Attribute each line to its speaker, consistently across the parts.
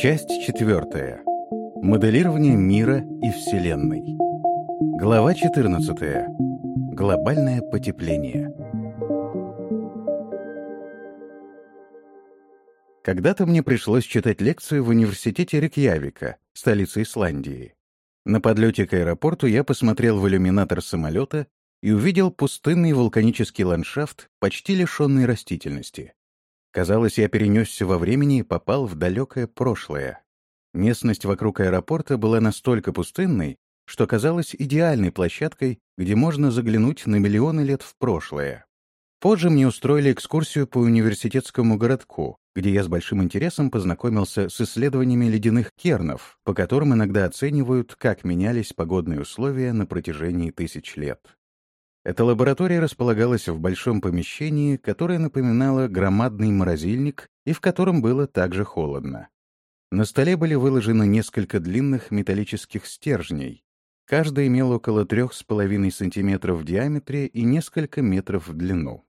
Speaker 1: Часть четвертая. Моделирование мира и Вселенной. Глава 14. Глобальное потепление. Когда-то мне пришлось читать лекцию в университете Рикьявика, столице Исландии. На подлете к аэропорту я посмотрел в иллюминатор самолета и увидел пустынный вулканический ландшафт, почти лишенный растительности. Казалось, я перенесся во времени и попал в далекое прошлое. Местность вокруг аэропорта была настолько пустынной, что казалась идеальной площадкой, где можно заглянуть на миллионы лет в прошлое. Позже мне устроили экскурсию по университетскому городку, где я с большим интересом познакомился с исследованиями ледяных кернов, по которым иногда оценивают, как менялись погодные условия на протяжении тысяч лет. Эта лаборатория располагалась в большом помещении, которое напоминало громадный морозильник и в котором было также холодно. На столе были выложены несколько длинных металлических стержней. Каждый имел около 3,5 см в диаметре и несколько метров в длину.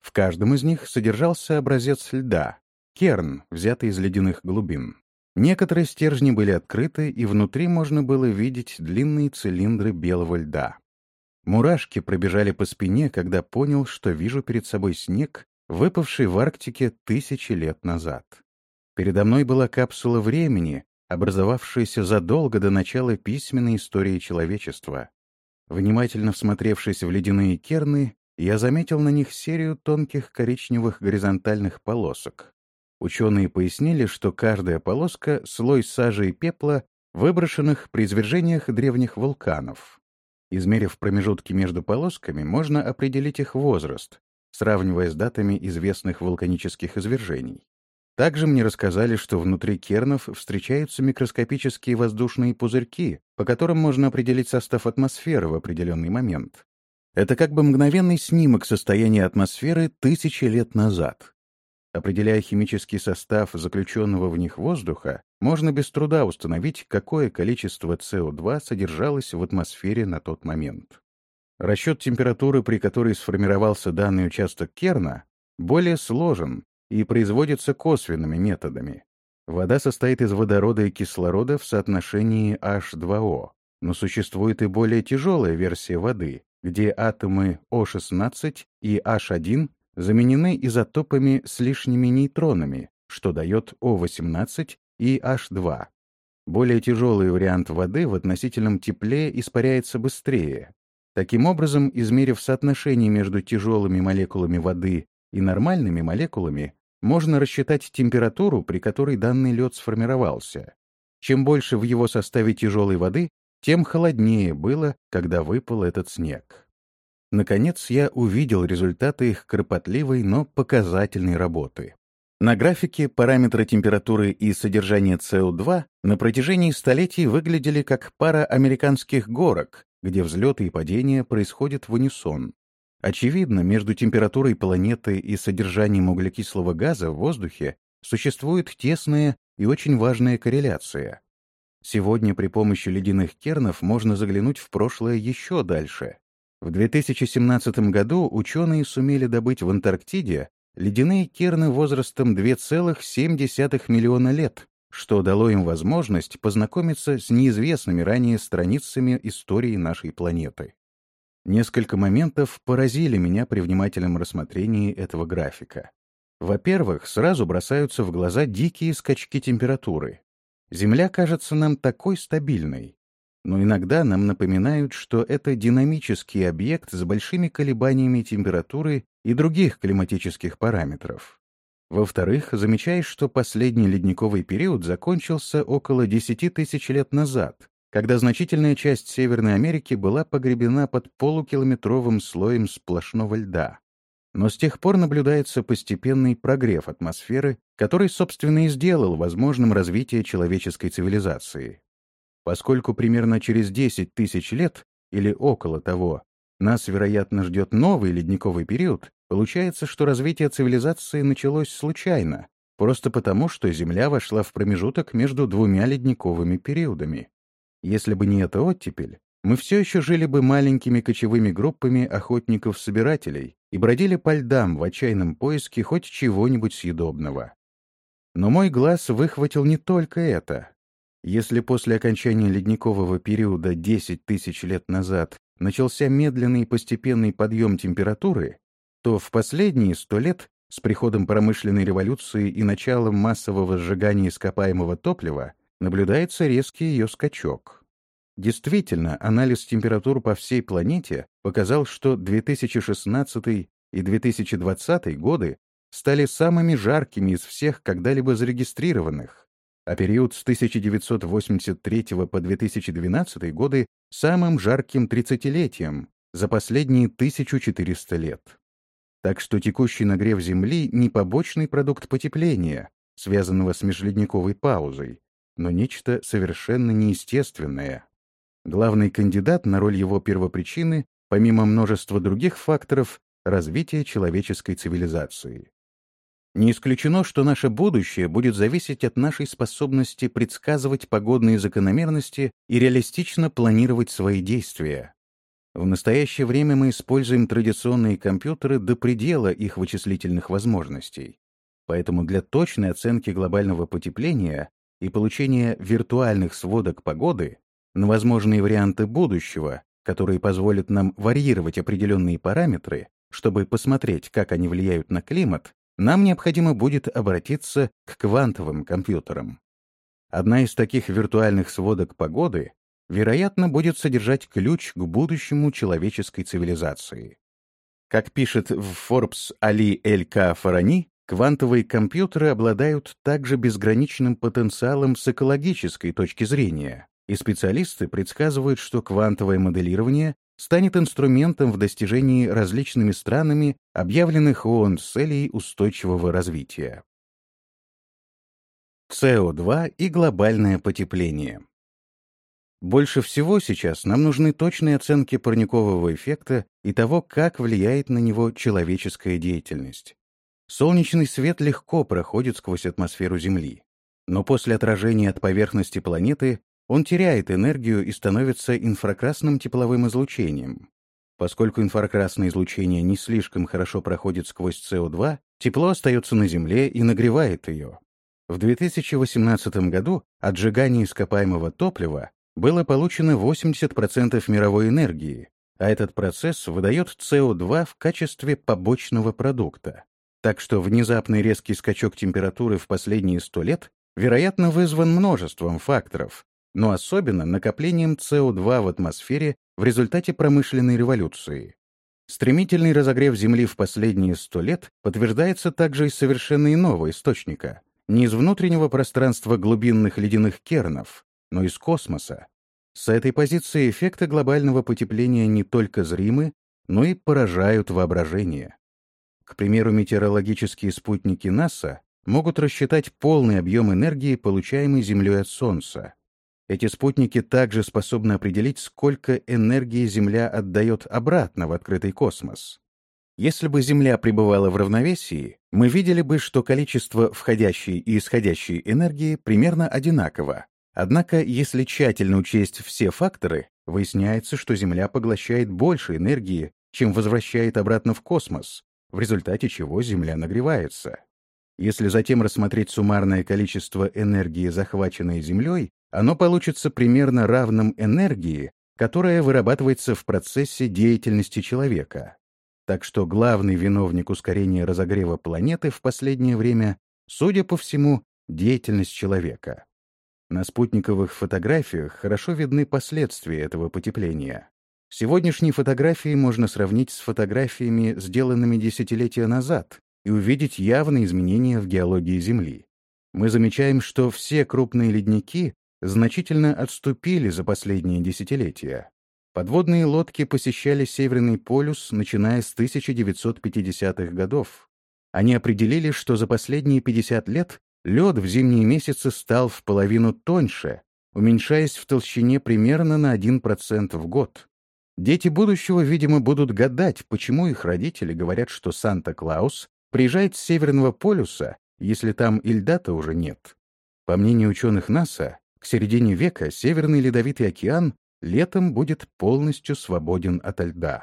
Speaker 1: В каждом из них содержался образец льда, керн, взятый из ледяных глубин. Некоторые стержни были открыты, и внутри можно было видеть длинные цилиндры белого льда. Мурашки пробежали по спине, когда понял, что вижу перед собой снег, выпавший в Арктике тысячи лет назад. Передо мной была капсула времени, образовавшаяся задолго до начала письменной истории человечества. Внимательно всмотревшись в ледяные керны, я заметил на них серию тонких коричневых горизонтальных полосок. Ученые пояснили, что каждая полоска — слой сажи и пепла, выброшенных при извержениях древних вулканов. Измерив промежутки между полосками, можно определить их возраст, сравнивая с датами известных вулканических извержений. Также мне рассказали, что внутри кернов встречаются микроскопические воздушные пузырьки, по которым можно определить состав атмосферы в определенный момент. Это как бы мгновенный снимок состояния атмосферы тысячи лет назад. Определяя химический состав заключенного в них воздуха, можно без труда установить, какое количество СО2 содержалось в атмосфере на тот момент. Расчет температуры, при которой сформировался данный участок Керна, более сложен и производится косвенными методами. Вода состоит из водорода и кислорода в соотношении H2O, но существует и более тяжелая версия воды, где атомы O16 и H1 заменены изотопами с лишними нейтронами, что дает О18 и H2. Более тяжелый вариант воды в относительном тепле испаряется быстрее. Таким образом, измерив соотношение между тяжелыми молекулами воды и нормальными молекулами, можно рассчитать температуру, при которой данный лед сформировался. Чем больше в его составе тяжелой воды, тем холоднее было, когда выпал этот снег. Наконец я увидел результаты их кропотливой, но показательной работы. На графике параметры температуры и содержания СО2 на протяжении столетий выглядели как пара американских горок, где взлеты и падения происходят в унисон. Очевидно, между температурой планеты и содержанием углекислого газа в воздухе существует тесная и очень важная корреляция. Сегодня при помощи ледяных кернов можно заглянуть в прошлое еще дальше в 2017 году ученые сумели добыть в Антарктиде ледяные керны возрастом 2,7 миллиона лет, что дало им возможность познакомиться с неизвестными ранее страницами истории нашей планеты. Несколько моментов поразили меня при внимательном рассмотрении этого графика. Во-первых, сразу бросаются в глаза дикие скачки температуры. Земля кажется нам такой стабильной, но иногда нам напоминают, что это динамический объект с большими колебаниями температуры и других климатических параметров. Во-вторых, замечаешь, что последний ледниковый период закончился около 10 тысяч лет назад, когда значительная часть Северной Америки была погребена под полукилометровым слоем сплошного льда. Но с тех пор наблюдается постепенный прогрев атмосферы, который, собственно, и сделал возможным развитие человеческой цивилизации. Поскольку примерно через 10 тысяч лет, или около того, нас, вероятно, ждет новый ледниковый период, получается, что развитие цивилизации началось случайно, просто потому, что Земля вошла в промежуток между двумя ледниковыми периодами. Если бы не эта оттепель, мы все еще жили бы маленькими кочевыми группами охотников-собирателей и бродили по льдам в отчаянном поиске хоть чего-нибудь съедобного. Но мой глаз выхватил не только это. Если после окончания ледникового периода 10 тысяч лет назад начался медленный и постепенный подъем температуры, то в последние сто лет с приходом промышленной революции и началом массового сжигания ископаемого топлива наблюдается резкий ее скачок. Действительно, анализ температур по всей планете показал, что 2016 и 2020 годы стали самыми жаркими из всех когда-либо зарегистрированных, а период с 1983 по 2012 годы — самым жарким тридцатилетием за последние 1400 лет. Так что текущий нагрев Земли не побочный продукт потепления, связанного с межледниковой паузой, но нечто совершенно неестественное. Главный кандидат на роль его первопричины, помимо множества других факторов, развитие человеческой цивилизации. Не исключено, что наше будущее будет зависеть от нашей способности предсказывать погодные закономерности и реалистично планировать свои действия. В настоящее время мы используем традиционные компьютеры до предела их вычислительных возможностей. Поэтому для точной оценки глобального потепления и получения виртуальных сводок погоды на возможные варианты будущего, которые позволят нам варьировать определенные параметры, чтобы посмотреть, как они влияют на климат, нам необходимо будет обратиться к квантовым компьютерам. Одна из таких виртуальных сводок погоды, вероятно, будет содержать ключ к будущему человеческой цивилизации. Как пишет в Forbes Али Эль-Ка Фарани, квантовые компьютеры обладают также безграничным потенциалом с экологической точки зрения, и специалисты предсказывают, что квантовое моделирование станет инструментом в достижении различными странами объявленных ООН целей устойчивого развития. СО2 и глобальное потепление. Больше всего сейчас нам нужны точные оценки парникового эффекта и того, как влияет на него человеческая деятельность. Солнечный свет легко проходит сквозь атмосферу Земли, но после отражения от поверхности планеты он теряет энергию и становится инфракрасным тепловым излучением. Поскольку инфракрасное излучение не слишком хорошо проходит сквозь СО2, тепло остается на Земле и нагревает ее. В 2018 году от сжигания ископаемого топлива было получено 80% мировой энергии, а этот процесс выдает СО2 в качестве побочного продукта. Так что внезапный резкий скачок температуры в последние 100 лет, вероятно, вызван множеством факторов, но особенно накоплением СО2 в атмосфере в результате промышленной революции. Стремительный разогрев Земли в последние сто лет подтверждается также из совершенно иного источника, не из внутреннего пространства глубинных ледяных кернов, но из космоса. С этой позиции эффекты глобального потепления не только зримы, но и поражают воображение. К примеру, метеорологические спутники НАСА могут рассчитать полный объем энергии, получаемый Землей от Солнца, эти спутники также способны определить, сколько энергии Земля отдает обратно в открытый космос. Если бы Земля пребывала в равновесии, мы видели бы, что количество входящей и исходящей энергии примерно одинаково. Однако, если тщательно учесть все факторы, выясняется, что Земля поглощает больше энергии, чем возвращает обратно в космос, в результате чего Земля нагревается. Если затем рассмотреть суммарное количество энергии, захваченной Землей, оно получится примерно равным энергии, которая вырабатывается в процессе деятельности человека. Так что главный виновник ускорения разогрева планеты в последнее время, судя по всему, деятельность человека. На спутниковых фотографиях хорошо видны последствия этого потепления. Сегодняшние фотографии можно сравнить с фотографиями, сделанными десятилетия назад, и увидеть явные изменения в геологии Земли. Мы замечаем, что все крупные ледники значительно отступили за последние десятилетия. Подводные лодки посещали Северный полюс, начиная с 1950-х годов. Они определили, что за последние 50 лет лед в зимние месяцы стал в половину тоньше, уменьшаясь в толщине примерно на 1% в год. Дети будущего, видимо, будут гадать, почему их родители говорят, что Санта-Клаус приезжает с Северного полюса, если там и льда-то уже нет. По мнению ученых НАСА, к середине века Северный Ледовитый океан летом будет полностью свободен ото льда.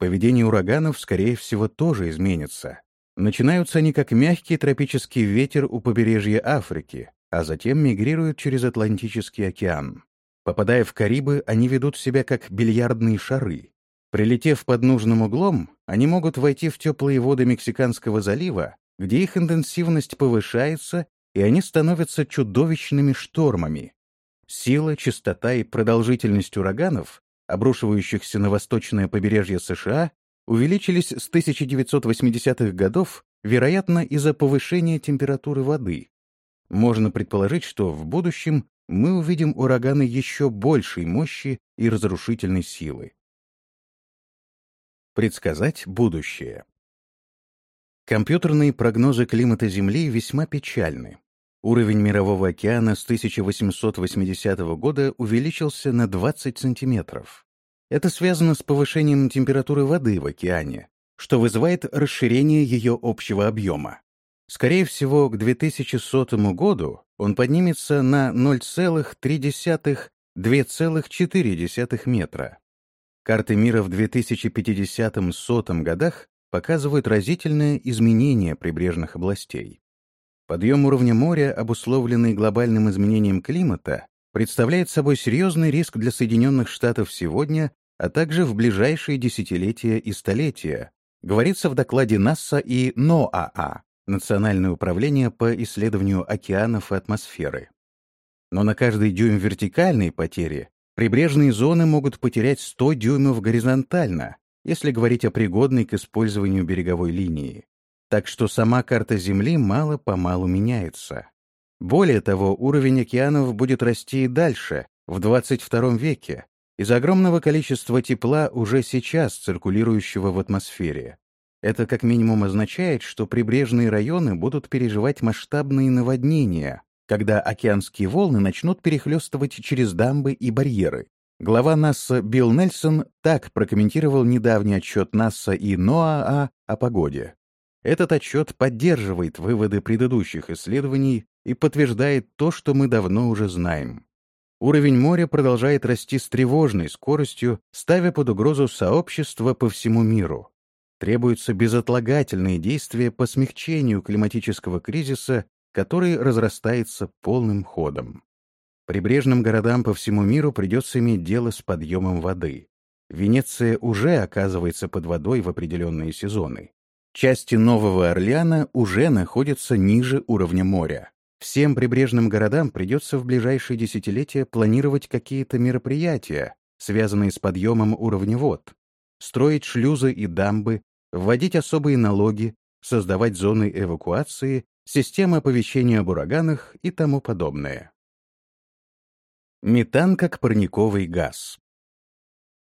Speaker 1: Поведение ураганов, скорее всего, тоже изменится. Начинаются они как мягкий тропический ветер у побережья Африки, а затем мигрируют через Атлантический океан. Попадая в Карибы, они ведут себя как бильярдные шары. Прилетев под нужным углом, они могут войти в теплые воды Мексиканского залива, где их интенсивность повышается, и они становятся чудовищными штормами. Сила, частота и продолжительность ураганов, обрушивающихся на восточное побережье США, увеличились с 1980-х годов, вероятно, из-за повышения температуры воды. Можно предположить, что в будущем мы увидим ураганы еще большей мощи и разрушительной силы. Предсказать будущее. Компьютерные прогнозы климата Земли весьма печальны. Уровень Мирового океана с 1880 года увеличился на 20 сантиметров. Это связано с повышением температуры воды в океане, что вызывает расширение ее общего объема. Скорее всего, к 2100 году он поднимется на 0,3-2,4 метра. Карты мира в 2050-100 годах показывают разительное изменение прибрежных областей. Подъем уровня моря, обусловленный глобальным изменением климата, представляет собой серьезный риск для Соединенных Штатов сегодня, а также в ближайшие десятилетия и столетия, говорится в докладе НАСА и НОАА, Национальное управление по исследованию океанов и атмосферы. Но на каждый дюйм вертикальной потери прибрежные зоны могут потерять 100 дюймов горизонтально, если говорить о пригодной к использованию береговой линии. Так что сама карта Земли мало-помалу меняется. Более того, уровень океанов будет расти и дальше, в 22 веке, из-за огромного количества тепла уже сейчас циркулирующего в атмосфере. Это как минимум означает, что прибрежные районы будут переживать масштабные наводнения, когда океанские волны начнут перехлестывать через дамбы и барьеры. Глава НАСА Билл Нельсон так прокомментировал недавний отчет НАСА и НОАА о погоде. Этот отчет поддерживает выводы предыдущих исследований и подтверждает то, что мы давно уже знаем. Уровень моря продолжает расти с тревожной скоростью, ставя под угрозу сообщества по всему миру. Требуются безотлагательные действия по смягчению климатического кризиса, который разрастается полным ходом. Прибрежным городам по всему миру придется иметь дело с подъемом воды. Венеция уже оказывается под водой в определенные сезоны. Части Нового Орлеана уже находятся ниже уровня моря. Всем прибрежным городам придется в ближайшие десятилетия планировать какие-то мероприятия, связанные с подъемом уровня вод, строить шлюзы и дамбы, вводить особые налоги, создавать зоны эвакуации, системы оповещения об ураганах и тому подобное. Метан как парниковый газ.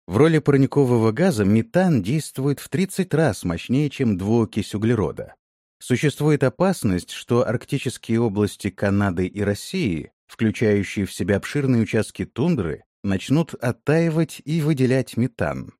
Speaker 1: В роли парникового газа метан действует в 30 раз мощнее, чем двуокись углерода. Существует опасность, что арктические области Канады и России, включающие в себя обширные участки тундры, начнут оттаивать и выделять метан.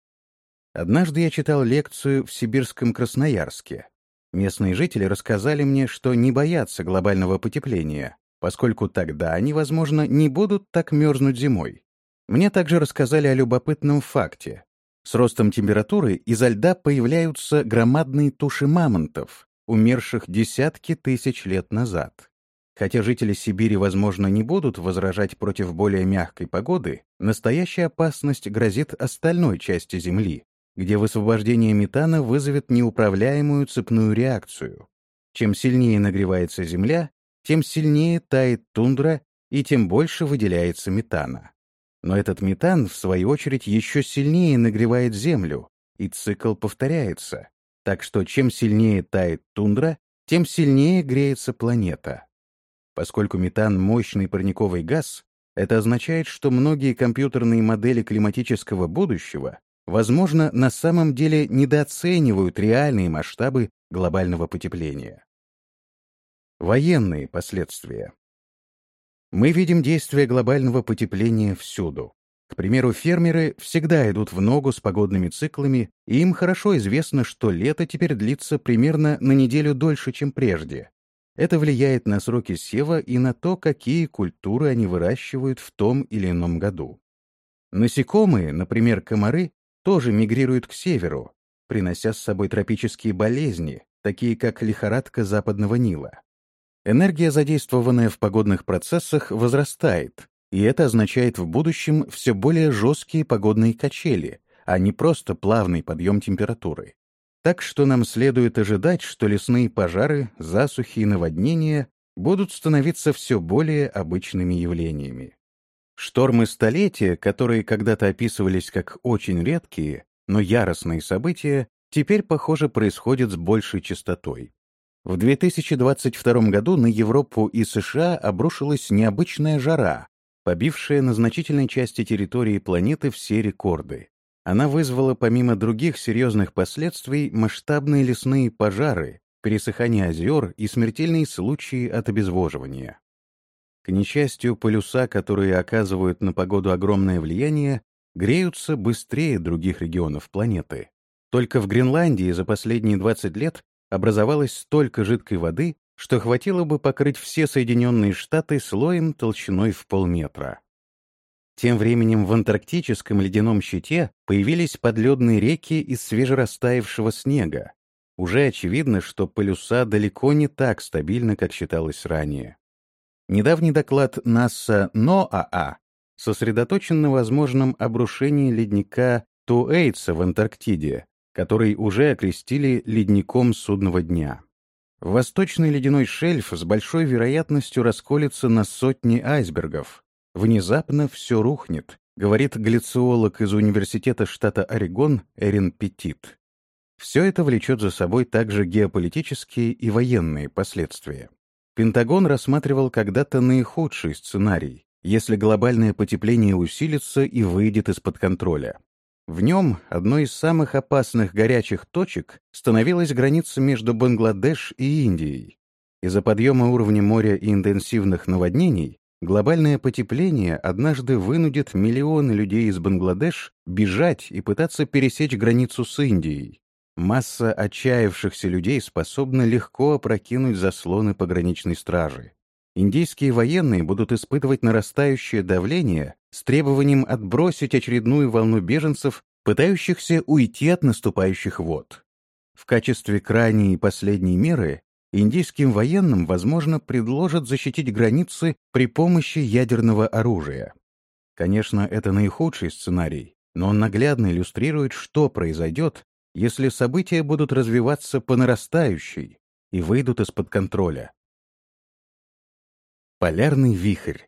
Speaker 1: Однажды я читал лекцию в сибирском Красноярске. Местные жители рассказали мне, что не боятся глобального потепления, поскольку тогда они, возможно, не будут так мерзнуть зимой. Мне также рассказали о любопытном факте. С ростом температуры изо льда появляются громадные туши мамонтов, умерших десятки тысяч лет назад. Хотя жители Сибири, возможно, не будут возражать против более мягкой погоды, настоящая опасность грозит остальной части Земли, где высвобождение метана вызовет неуправляемую цепную реакцию. Чем сильнее нагревается Земля, тем сильнее тает тундра и тем больше выделяется метана. Но этот метан, в свою очередь, еще сильнее нагревает Землю, и цикл повторяется. Так что чем сильнее тает тундра, тем сильнее греется планета. Поскольку метан — мощный парниковый газ, это означает, что многие компьютерные модели климатического будущего, возможно, на самом деле недооценивают реальные масштабы глобального потепления. Военные последствия. Мы видим действия глобального потепления всюду. К примеру, фермеры всегда идут в ногу с погодными циклами, и им хорошо известно, что лето теперь длится примерно на неделю дольше, чем прежде. Это влияет на сроки сева и на то, какие культуры они выращивают в том или ином году. Насекомые, например, комары, тоже мигрируют к северу, принося с собой тропические болезни, такие как лихорадка западного Нила. Энергия, задействованная в погодных процессах, возрастает, и это означает в будущем все более жесткие погодные качели, а не просто плавный подъем температуры. Так что нам следует ожидать, что лесные пожары, засухи и наводнения будут становиться все более обычными явлениями. Штормы столетия, которые когда-то описывались как очень редкие, но яростные события, теперь, похоже, происходят с большей частотой. В 2022 году на Европу и США обрушилась необычная жара, побившая на значительной части территории планеты все рекорды. Она вызвала, помимо других серьезных последствий, масштабные лесные пожары, пересыхание озер и смертельные случаи от обезвоживания. К несчастью, полюса, которые оказывают на погоду огромное влияние, греются быстрее других регионов планеты. Только в Гренландии за последние 20 лет образовалось столько жидкой воды, что хватило бы покрыть все Соединенные Штаты слоем толщиной в полметра. Тем временем в антарктическом ледяном щите появились подледные реки из свежерастаявшего снега. Уже очевидно, что полюса далеко не так стабильны, как считалось ранее. Недавний доклад НАСА НОАА сосредоточен на возможном обрушении ледника Туэйтса в Антарктиде, который уже окрестили ледником судного дня. Восточный ледяной шельф с большой вероятностью расколется на сотни айсбергов. Внезапно все рухнет, говорит глициолог из Университета штата Орегон Эрин Петит. Все это влечет за собой также геополитические и военные последствия. Пентагон рассматривал когда-то наихудший сценарий, если глобальное потепление усилится и выйдет из-под контроля. В нем одной из самых опасных горячих точек становилась граница между Бангладеш и Индией. Из-за подъема уровня моря и интенсивных наводнений глобальное потепление однажды вынудит миллионы людей из Бангладеш бежать и пытаться пересечь границу с Индией. Масса отчаявшихся людей способна легко опрокинуть заслоны пограничной стражи. Индийские военные будут испытывать нарастающее давление с требованием отбросить очередную волну беженцев, пытающихся уйти от наступающих вод. В качестве крайней и последней меры индийским военным, возможно, предложат защитить границы при помощи ядерного оружия. Конечно, это наихудший сценарий, но он наглядно иллюстрирует, что произойдет, если события будут развиваться по нарастающей и выйдут из-под контроля. Полярный вихрь.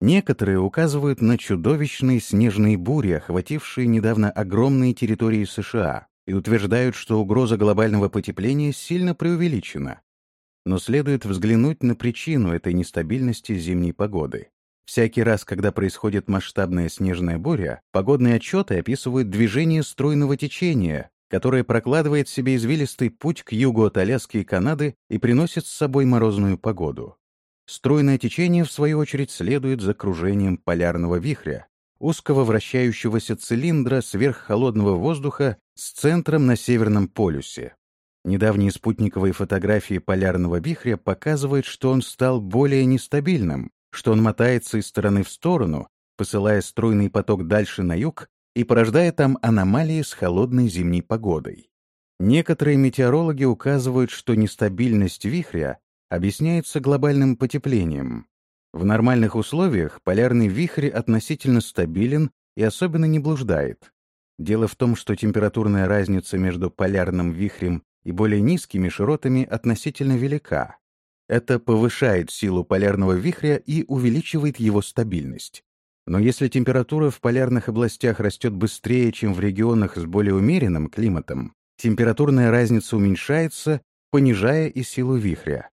Speaker 1: Некоторые указывают на чудовищные снежные бури, охватившие недавно огромные территории США, и утверждают, что угроза глобального потепления сильно преувеличена. Но следует взглянуть на причину этой нестабильности зимней погоды. Всякий раз, когда происходит масштабная снежная буря, погодные отчеты описывают движение струйного течения, которое прокладывает себе извилистый путь к югу от Аляски и Канады и приносит с собой морозную погоду. Струйное течение, в свою очередь, следует за кружением полярного вихря, узкого вращающегося цилиндра сверххолодного воздуха с центром на Северном полюсе. Недавние спутниковые фотографии полярного вихря показывают, что он стал более нестабильным, что он мотается из стороны в сторону, посылая струйный поток дальше на юг и порождая там аномалии с холодной зимней погодой. Некоторые метеорологи указывают, что нестабильность вихря объясняется глобальным потеплением. В нормальных условиях полярный вихрь относительно стабилен и особенно не блуждает. Дело в том, что температурная разница между полярным вихрем и более низкими широтами относительно велика, это повышает силу полярного вихря и увеличивает его стабильность. Но если температура в полярных областях растет быстрее, чем в регионах с более умеренным климатом, температурная разница уменьшается, понижая и силу вихря.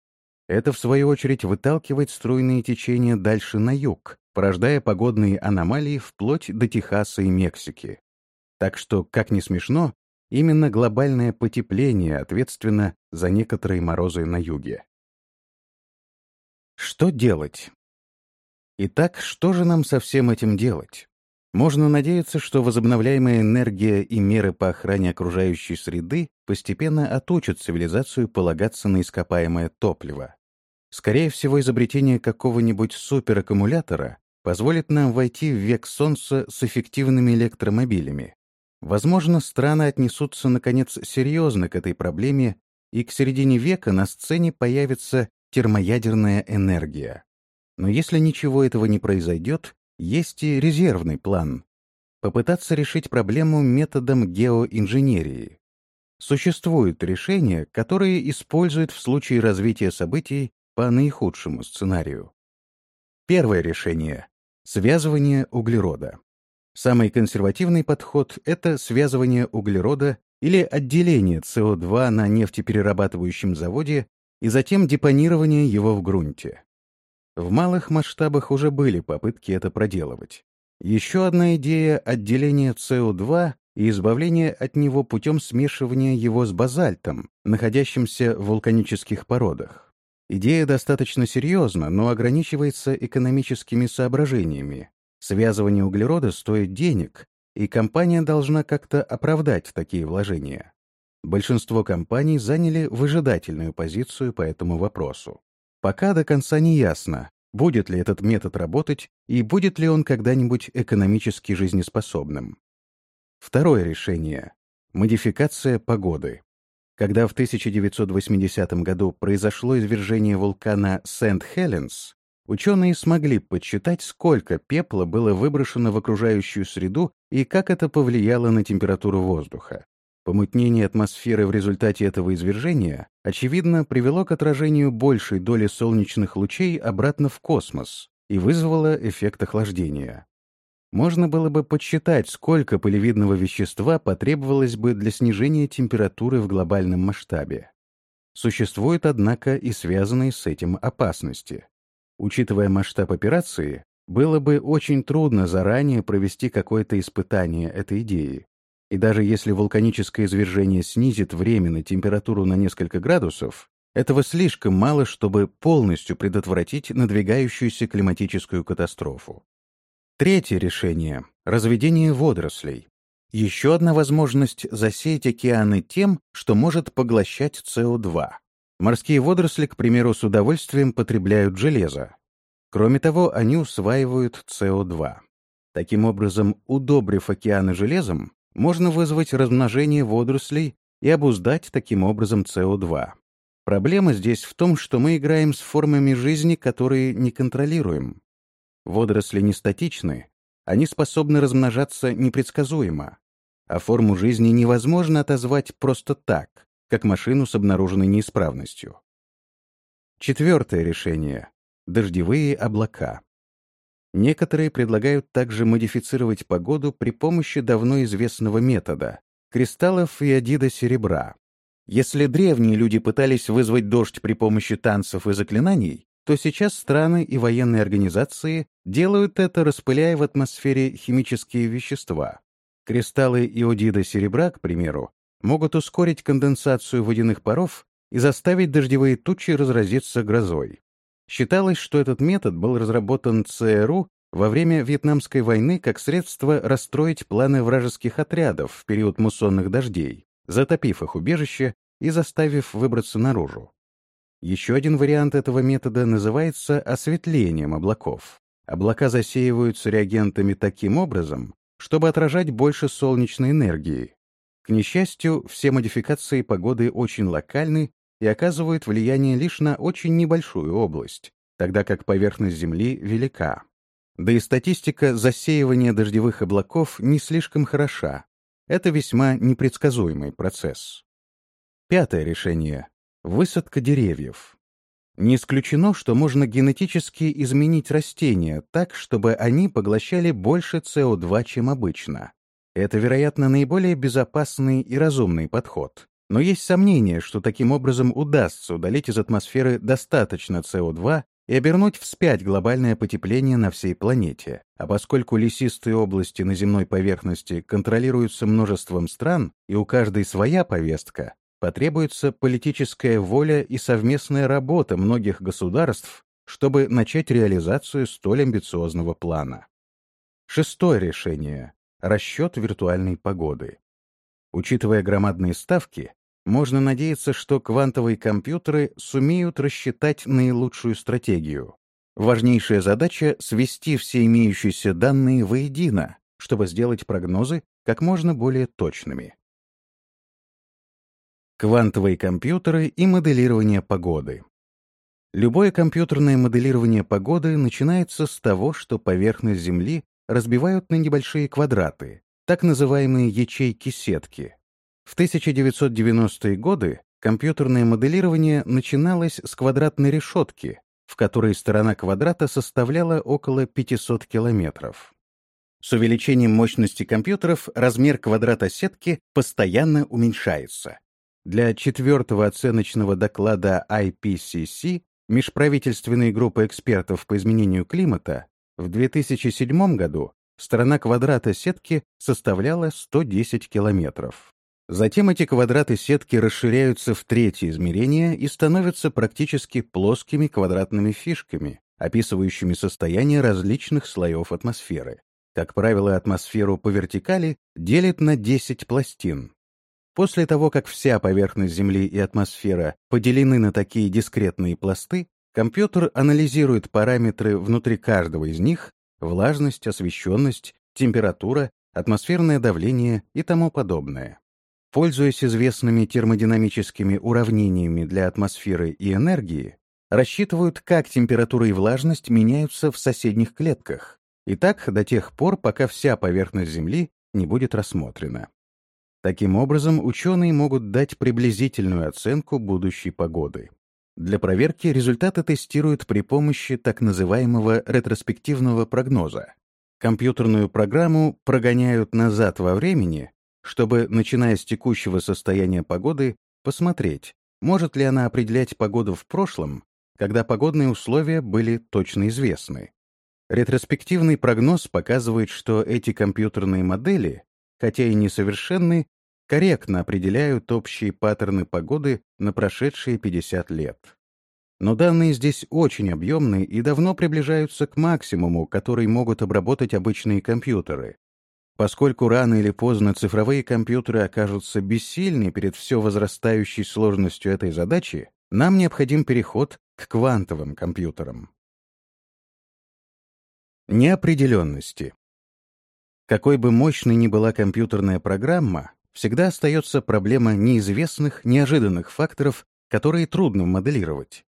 Speaker 1: Это, в свою очередь, выталкивает струйные течения дальше на юг, порождая погодные аномалии вплоть до Техаса и Мексики. Так что, как ни смешно, именно глобальное потепление ответственно за некоторые морозы на юге. Что делать? Итак, что же нам со всем этим делать? Можно надеяться, что возобновляемая энергия и меры по охране окружающей среды постепенно отучат цивилизацию полагаться на ископаемое топливо. Скорее всего, изобретение какого-нибудь супераккумулятора позволит нам войти в век Солнца с эффективными электромобилями. Возможно, страны отнесутся, наконец, серьезно к этой проблеме, и к середине века на сцене появится термоядерная энергия. Но если ничего этого не произойдет, есть и резервный план. Попытаться решить проблему методом геоинженерии. Существуют решения, которые используют в случае развития событий по наихудшему сценарию. Первое решение — связывание углерода. Самый консервативный подход — это связывание углерода или отделение СО2 на нефтеперерабатывающем заводе и затем депонирование его в грунте. В малых масштабах уже были попытки это проделывать. Еще одна идея — отделение СО2 и избавление от него путем смешивания его с базальтом, находящимся в вулканических породах. Идея достаточно серьезна, но ограничивается экономическими соображениями. Связывание углерода стоит денег, и компания должна как-то оправдать такие вложения. Большинство компаний заняли выжидательную позицию по этому вопросу. Пока до конца не ясно, будет ли этот метод работать и будет ли он когда-нибудь экономически жизнеспособным. Второе решение — модификация погоды. Когда в 1980 году произошло извержение вулкана Сент-Хеленс, ученые смогли подсчитать, сколько пепла было выброшено в окружающую среду и как это повлияло на температуру воздуха. Помутнение атмосферы в результате этого извержения, очевидно, привело к отражению большей доли солнечных лучей обратно в космос и вызвало эффект охлаждения. Можно было бы подсчитать, сколько полевидного вещества потребовалось бы для снижения температуры в глобальном масштабе. Существуют, однако, и связанные с этим опасности. Учитывая масштаб операции, было бы очень трудно заранее провести какое-то испытание этой идеи. И даже если вулканическое извержение снизит временно температуру на несколько градусов, этого слишком мало, чтобы полностью предотвратить надвигающуюся климатическую катастрофу. Третье решение — разведение водорослей. Еще одна возможность — засеять океаны тем, что может поглощать СО2. Морские водоросли, к примеру, с удовольствием потребляют железо. Кроме того, они усваивают СО2. Таким образом, удобрив океаны железом, можно вызвать размножение водорослей и обуздать таким образом СО2. Проблема здесь в том, что мы играем с формами жизни, которые не контролируем. Водоросли не статичны, они способны размножаться непредсказуемо, а форму жизни невозможно отозвать просто так, как машину с обнаруженной неисправностью. Четвертое решение — дождевые облака. Некоторые предлагают также модифицировать погоду при помощи давно известного метода — кристаллов иодида серебра. Если древние люди пытались вызвать дождь при помощи танцев и заклинаний, то сейчас страны и военные организации делают это, распыляя в атмосфере химические вещества. Кристаллы иодида серебра, к примеру, могут ускорить конденсацию водяных паров и заставить дождевые тучи разразиться грозой. Считалось, что этот метод был разработан ЦРУ во время Вьетнамской войны как средство расстроить планы вражеских отрядов в период муссонных дождей, затопив их убежище и заставив выбраться наружу. Еще один вариант этого метода называется осветлением облаков. Облака засеиваются реагентами таким образом, чтобы отражать больше солнечной энергии. К несчастью, все модификации погоды очень локальны и оказывают влияние лишь на очень небольшую область, тогда как поверхность Земли велика. Да и статистика засеивания дождевых облаков не слишком хороша. Это весьма непредсказуемый процесс. Пятое решение — высадка деревьев. Не исключено, что можно генетически изменить растения так, чтобы они поглощали больше СО2, чем обычно. Это, вероятно, наиболее безопасный и разумный подход. Но есть сомнение, что таким образом удастся удалить из атмосферы достаточно СО2 и обернуть вспять глобальное потепление на всей планете. А поскольку лесистые области на земной поверхности контролируются множеством стран, и у каждой своя повестка, потребуется политическая воля и совместная работа многих государств, чтобы начать реализацию столь амбициозного плана. Шестое решение — расчет виртуальной погоды. Учитывая громадные ставки, можно надеяться, что квантовые компьютеры сумеют рассчитать наилучшую стратегию. важнейшая задача — свести все имеющиеся данные воедино, чтобы сделать прогнозы как можно более точными. Квантовые компьютеры и моделирование погоды. Любое компьютерное моделирование погоды начинается с того, что поверхность Земли разбивают на небольшие квадраты, так называемые ячейки сетки. В 1990-е годы компьютерное моделирование начиналось с квадратной решетки, в которой сторона квадрата составляла около 500 километров. С увеличением мощности компьютеров размер квадрата сетки постоянно уменьшается. Для четвертого оценочного доклада IPCC межправительственной группы экспертов по изменению климата в 2007 году сторона квадрата сетки составляла 110 километров. Затем эти квадраты сетки расширяются в третье измерение и становятся практически плоскими квадратными фишками, описывающими состояние различных слоев атмосферы. Как правило, атмосферу по вертикали делят на 10 пластин. После того, как вся поверхность Земли и атмосфера поделены на такие дискретные пласты, компьютер анализирует параметры внутри каждого из них — влажность, освещенность, температура, атмосферное давление и тому подобное. Пользуясь известными термодинамическими уравнениями для атмосферы и энергии, рассчитывают, как температура и влажность меняются в соседних клетках, и так до тех пор, пока вся поверхность Земли не будет рассмотрена. Таким образом, ученые могут дать приблизительную оценку будущей погоды. Для проверки результаты тестируют при помощи так называемого ретроспективного прогноза. Компьютерную программу прогоняют назад во времени чтобы, начиная с текущего состояния погоды, посмотреть, может ли она определять погоду в прошлом, когда погодные условия были точно известны. Ретроспективный прогноз показывает, что эти компьютерные модели, хотя и несовершенны, корректно определяют общие паттерны погоды на прошедшие 50 лет. Но данные здесь очень объемные и давно приближаются к максимуму, который могут обработать обычные компьютеры, Поскольку рано или поздно цифровые компьютеры окажутся бессильны перед все возрастающей сложностью этой задачи, нам необходим переход к квантовым компьютерам. Неопределенности. Какой бы мощной ни была компьютерная программа, всегда остается проблема неизвестных, неожиданных факторов, которые трудно моделировать.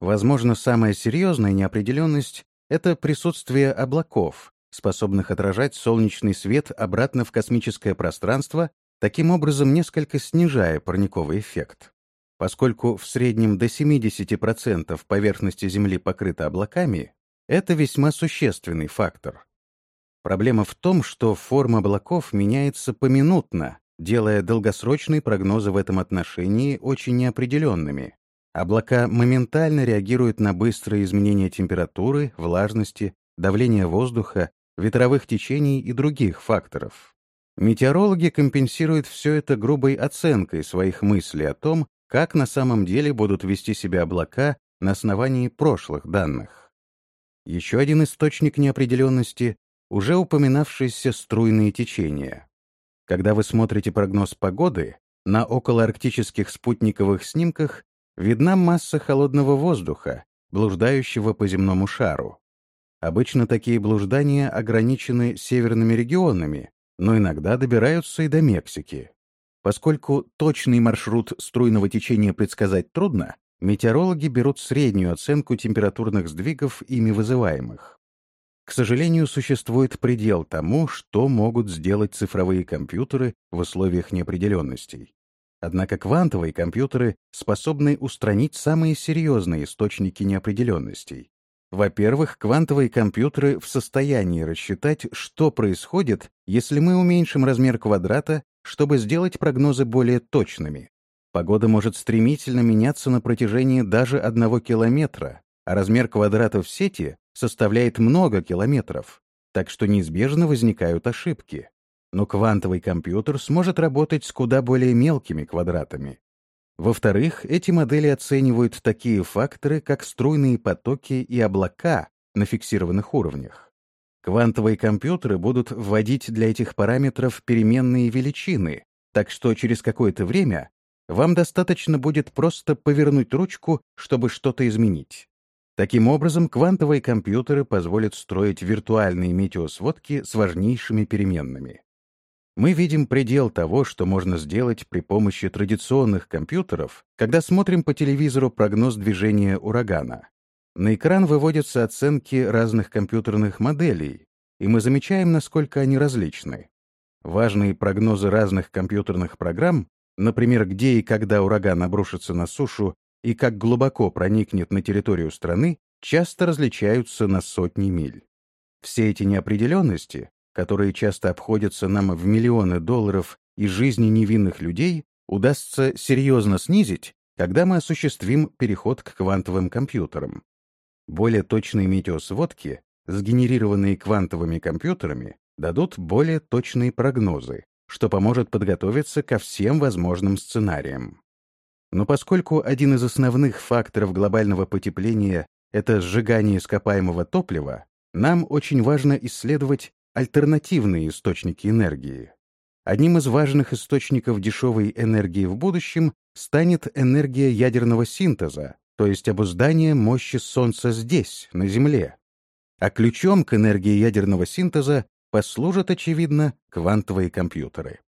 Speaker 1: Возможно, самая серьезная неопределенность — это присутствие облаков, способных отражать солнечный свет обратно в космическое пространство, таким образом несколько снижая парниковый эффект. Поскольку в среднем до 70% поверхности Земли покрыта облаками, это весьма существенный фактор. Проблема в том, что форма облаков меняется поминутно, делая долгосрочные прогнозы в этом отношении очень неопределенными. Облака моментально реагируют на быстрые изменения температуры, влажности, давления воздуха ветровых течений и других факторов. Метеорологи компенсируют все это грубой оценкой своих мыслей о том, как на самом деле будут вести себя облака на основании прошлых данных. Еще один источник неопределенности — уже упоминавшиеся струйные течения. Когда вы смотрите прогноз погоды, на околоарктических спутниковых снимках видна масса холодного воздуха, блуждающего по земному шару. Обычно такие блуждания ограничены северными регионами, но иногда добираются и до Мексики. Поскольку точный маршрут струйного течения предсказать трудно, метеорологи берут среднюю оценку температурных сдвигов ими вызываемых. К сожалению, существует предел тому, что могут сделать цифровые компьютеры в условиях неопределенностей. Однако квантовые компьютеры способны устранить самые серьезные источники неопределенностей. Во-первых, квантовые компьютеры в состоянии рассчитать, что происходит, если мы уменьшим размер квадрата, чтобы сделать прогнозы более точными. Погода может стремительно меняться на протяжении даже одного километра, а размер квадрата в сети составляет много километров, так что неизбежно возникают ошибки. Но квантовый компьютер сможет работать с куда более мелкими квадратами. Во-вторых, эти модели оценивают такие факторы, как струйные потоки и облака на фиксированных уровнях. Квантовые компьютеры будут вводить для этих параметров переменные величины, так что через какое-то время вам достаточно будет просто повернуть ручку, чтобы что-то изменить. Таким образом, квантовые компьютеры позволят строить виртуальные метеосводки с важнейшими переменными. Мы видим предел того, что можно сделать при помощи традиционных компьютеров, когда смотрим по телевизору прогноз движения урагана. На экран выводятся оценки разных компьютерных моделей, и мы замечаем, насколько они различны. Важные прогнозы разных компьютерных программ, например, где и когда ураган обрушится на сушу и как глубоко проникнет на территорию страны, часто различаются на сотни миль. Все эти неопределенности, которые часто обходятся нам в миллионы долларов и жизни невинных людей, удастся серьезно снизить, когда мы осуществим переход к квантовым компьютерам. Более точные метеосводки, сгенерированные квантовыми компьютерами, дадут более точные прогнозы, что поможет подготовиться ко всем возможным сценариям. Но поскольку один из основных факторов глобального потепления — это сжигание ископаемого топлива, нам очень важно исследовать альтернативные источники энергии. Одним из важных источников дешевой энергии в будущем станет энергия ядерного синтеза, то есть обуздание мощи Солнца здесь, на Земле. А ключом к энергии ядерного синтеза послужат, очевидно, квантовые компьютеры.